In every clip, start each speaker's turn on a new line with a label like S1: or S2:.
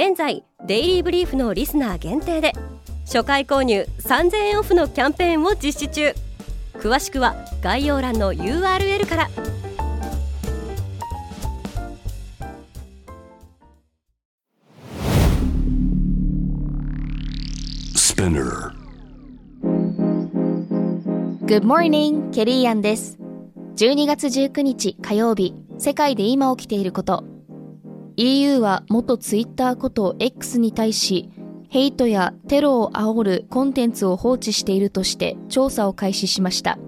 S1: 現在デイリーブリーフのリスナー限定で初回購入3000円オフのキャンペーンを実施中。詳しくは概要欄の URL から。
S2: E
S3: Good morning, ケリーアンです。12月19日火曜日世界で今起きていること EU は元ツイッターこと X に対しヘイトやテロを煽るコンテンツを放置しているとして調査を開始しました。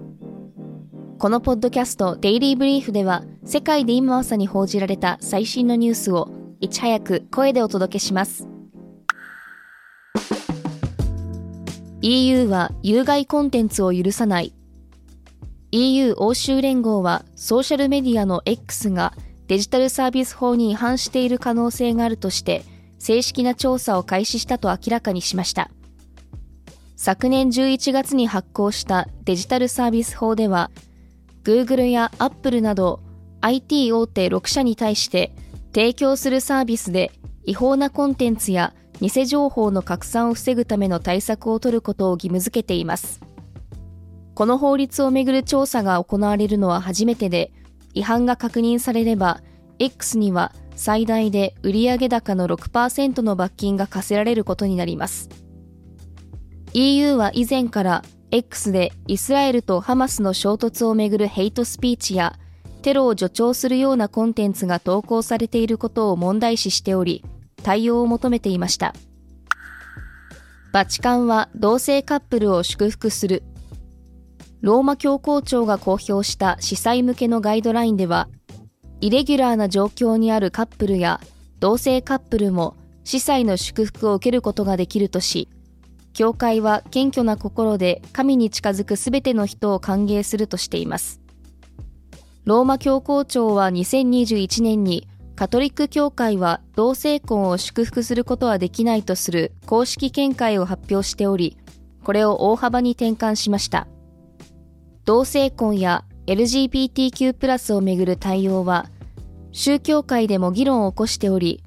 S3: このポッドキャストデイリーブリーフでは世界で今朝に報じられた最新のニュースをいち早く声でお届けします。EU は有害コンテンツを許さない EU 欧州連合はソーシャルメディアの X がデジタルサービス法に違反している可能性があるとして正式な調査を開始したと明らかにしました。昨年11月に発行したデジタルサービス法では、Google や Apple など IT 大手6社に対して提供するサービスで違法なコンテンツや偽情報の拡散を防ぐための対策を取ることを義務付けています。この法律をめぐる調査が行われるのは初めてで、違反が確認されれば、X には最大で売上高の6%の罰金が課せられることになります。EU は以前から X でイスラエルとハマスの衝突をめぐるヘイトスピーチやテロを助長するようなコンテンツが投稿されていることを問題視しており、対応を求めていました。バチカンは同性カップルを祝福する。ローマ教皇庁が公表した司祭向けのガイドラインでは、イレギュラーな状況にあるカップルや同性カップルも司祭の祝福を受けることができるとし、教会は謙虚な心で神に近づくすべての人を歓迎するとしています。ローマ教皇庁は2021年にカトリック教会は同性婚を祝福することはできないとする公式見解を発表しており、これを大幅に転換しました。同性婚や LGBTQ+ をめぐる対応は、宗教界でも議論を起こしており、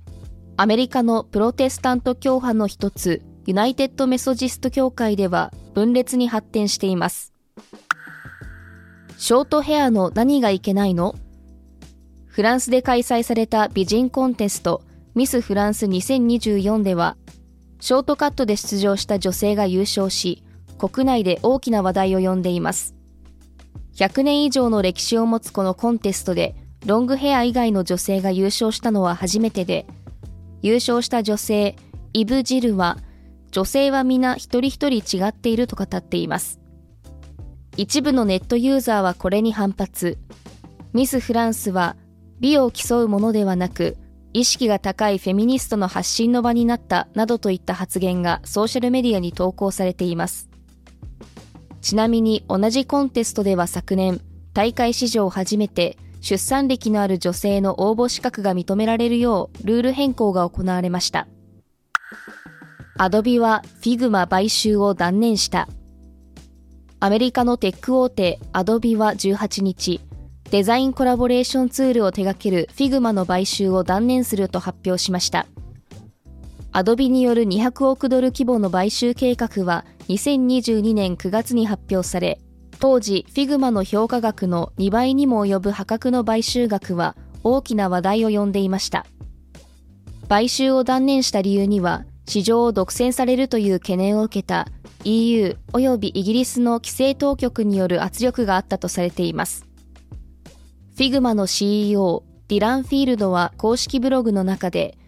S3: アメリカのプロテスタント教派の一つ、ユナイテッドメソジスト教会では分裂に発展しています。ショートヘアの何がいけないの？フランスで開催された美人コンテストミスフランス2024では、ショートカットで出場した女性が優勝し、国内で大きな話題を呼んでいます。100年以上の歴史を持つこのコンテストで、ロングヘア以外の女性が優勝したのは初めてで、優勝した女性、イブ・ジルは、女性は皆一人一人違っていると語っています。一部のネットユーザーはこれに反発。ミス・フランスは、美を競うものではなく、意識が高いフェミニストの発信の場になったなどといった発言がソーシャルメディアに投稿されています。ちなみに同じコンテストでは昨年、大会史上初めて出産歴のある女性の応募資格が認められるようルール変更が行われました。アドビは Figma 買収を断念した。アメリカのテック大手アドビは18日、デザインコラボレーションツールを手掛ける Figma の買収を断念すると発表しました。アドビによる200億ドル規模の買収計画は2022年9月に発表され、当時 Figma の評価額の2倍にも及ぶ破格の買収額は大きな話題を呼んでいました。買収を断念した理由には、市場を独占されるという懸念を受けた EU 及びイギリスの規制当局による圧力があったとされています。Figma の CEO ディラン・フィールドは公式ブログの中で、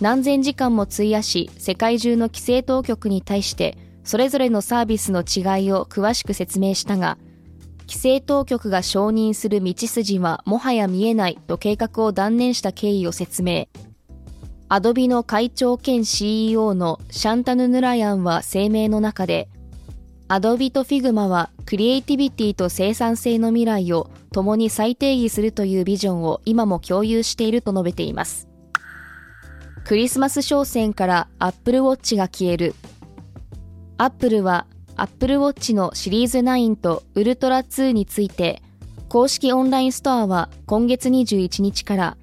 S3: 何千時間も費やし世界中の規制当局に対してそれぞれのサービスの違いを詳しく説明したが、規制当局が承認する道筋はもはや見えないと計画を断念した経緯を説明。アドビの会長兼 CEO のシャンタヌ・ナラヤンは声明の中で、アドビとフィグマはクリエイティビティと生産性の未来を共に再定義するというビジョンを今も共有していると述べています。クリスマス商戦からアップルウォッチが消える。アップルはアップルウォッチのシリーズ9とウルトラ2について公式オンラインストアは今月21日から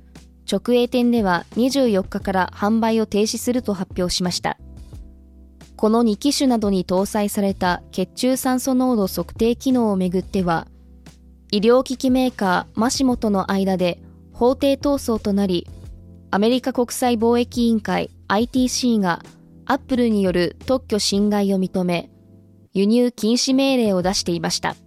S3: 直営店では24日から販売を停止すると発表しました。この2機種などに搭載された血中酸素濃度測定機能をめぐっては、医療機器メーカーマシモとの間で法廷闘争となり、アメリカ国際貿易委員会 ITC がアップルによる特許侵害を認め、輸入禁止命令を出していました。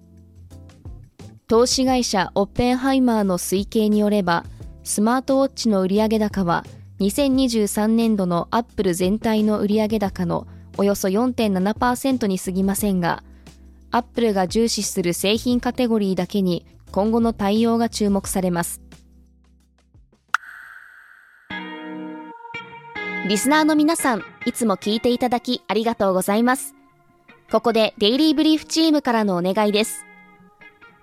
S3: 投資会社オッペンハイマーの推計によれば、スマートウォッチの売上高は2023年度のアップル全体の売上高のおよそ4.7%に過ぎませんが、アップルが重視する製品カテゴリーだけに今後の対応が注目されます。リスナーの皆さん、いつも聞いていただきありがとうございます。ここでデイリーブリーフチームからのお願いです。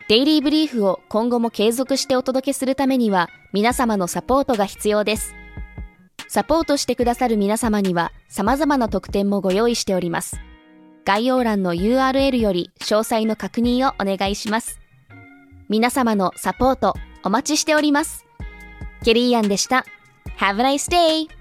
S3: デイリーブリーフを今後も継続してお届けするためには皆様のサポートが必要です。サポートしてくださる皆様には様々な特典もご用意しております。概要欄の URL より詳細の確認をお願いします。皆様のサポートお待ちしております。ケリーアンでした。Have a nice day!